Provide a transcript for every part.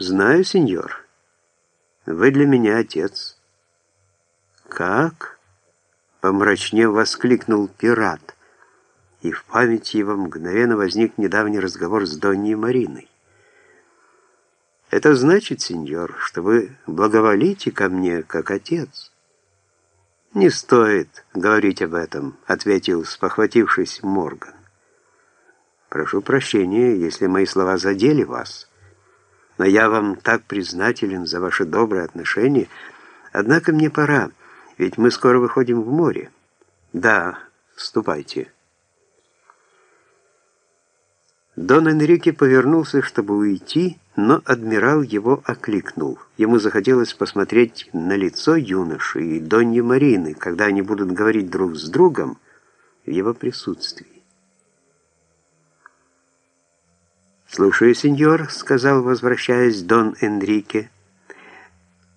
«Знаю, сеньор. Вы для меня отец». «Как?» — помрачнев воскликнул пират, и в памяти его мгновенно возник недавний разговор с Донней Мариной. «Это значит, сеньор, что вы благоволите ко мне, как отец». «Не стоит говорить об этом», — ответил, спохватившись Морган. «Прошу прощения, если мои слова задели вас, но я вам так признателен за ваши добрые отношения, однако мне пора, ведь мы скоро выходим в море». «Да, ступайте». Дон Энрике повернулся, чтобы уйти, но адмирал его окликнул. Ему захотелось посмотреть на лицо юноши и Доньи Марины, когда они будут говорить друг с другом в его присутствии. «Слушаю, сеньор», — сказал, возвращаясь Дон Энрике.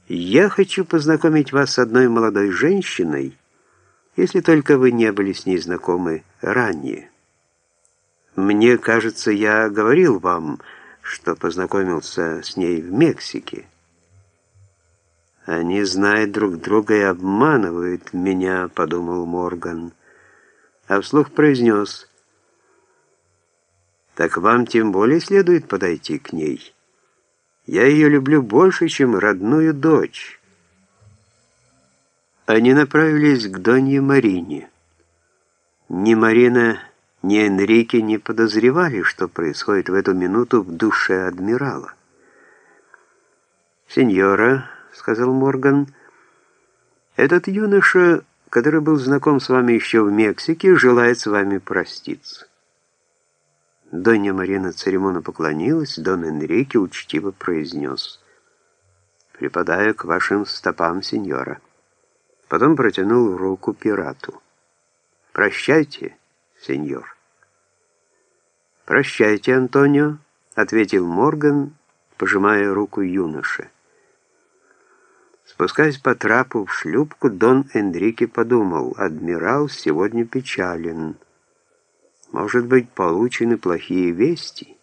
«Я хочу познакомить вас с одной молодой женщиной, если только вы не были с ней знакомы ранее. Мне кажется, я говорил вам...» что познакомился с ней в Мексике. «Они знают друг друга и обманывают меня», — подумал Морган, а вслух произнес, «Так вам тем более следует подойти к ней. Я ее люблю больше, чем родную дочь». Они направились к Донье Марине. Ни Марина ни Энрике не подозревали, что происходит в эту минуту в душе адмирала. «Сеньора», — сказал Морган, — «этот юноша, который был знаком с вами еще в Мексике, желает с вами проститься». Донья Марина церемонно поклонилась, Дон Энрике учтиво произнес «Припадаю к вашим стопам, сеньора». Потом протянул руку пирату. «Прощайте» сеньор. «Прощайте, Антонио», — ответил Морган, пожимая руку юноше. Спускаясь по трапу в шлюпку, Дон Энрике подумал, «Адмирал сегодня печален. Может быть, получены плохие вести?»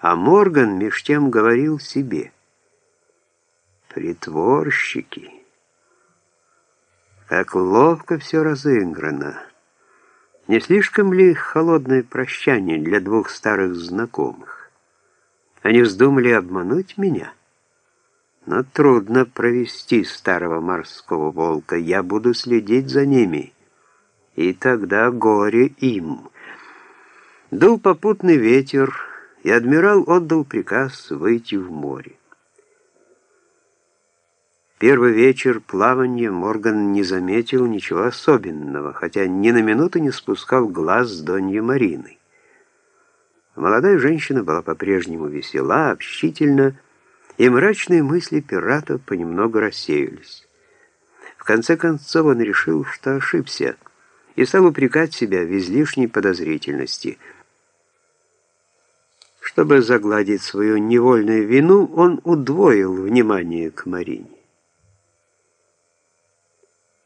А Морган меж тем говорил себе, «Притворщики! Как ловко все разыграно!» Не слишком ли холодное прощание для двух старых знакомых? Они вздумали обмануть меня? Но трудно провести старого морского волка. Я буду следить за ними. И тогда горе им. Дул попутный ветер, и адмирал отдал приказ выйти в море. Первый вечер плавания Морган не заметил ничего особенного, хотя ни на минуту не спускал глаз с Доньей Мариной. Молодая женщина была по-прежнему весела, общительна, и мрачные мысли пирата понемногу рассеялись. В конце концов он решил, что ошибся, и стал упрекать себя в излишней подозрительности. Чтобы загладить свою невольную вину, он удвоил внимание к Марине.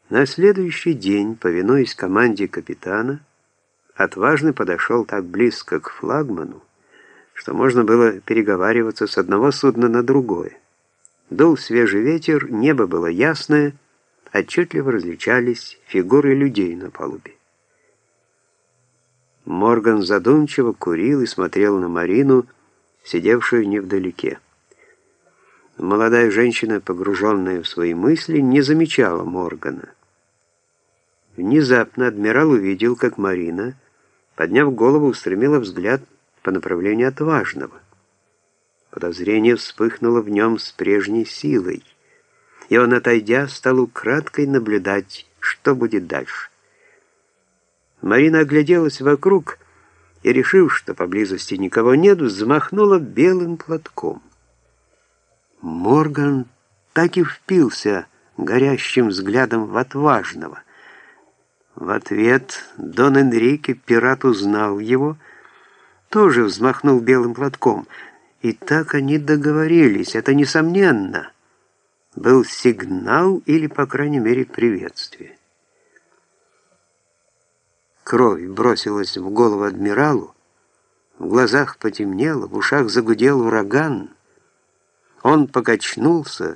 На следующий день, повинуясь команде капитана, отважный подошел так близко к флагману, что можно было переговариваться с одного судна на другое. Дул свежий ветер, небо было ясное, отчетливо различались фигуры людей на палубе. Морган задумчиво курил и смотрел на Марину, сидевшую невдалеке. Молодая женщина, погруженная в свои мысли, не замечала Моргана. Внезапно адмирал увидел, как Марина, подняв голову, устремила взгляд по направлению отважного. Подозрение вспыхнуло в нем с прежней силой, и он, отойдя, стал украдкой наблюдать, что будет дальше. Марина огляделась вокруг и, решив, что поблизости никого нет, взмахнула белым платком. Морган так и впился горящим взглядом в отважного — в ответ Дон Энрике, пират узнал его, тоже взмахнул белым платком. И так они договорились, это несомненно. Был сигнал или, по крайней мере, приветствие. Кровь бросилась в голову адмиралу, в глазах потемнело, в ушах загудел ураган — Он покачнулся,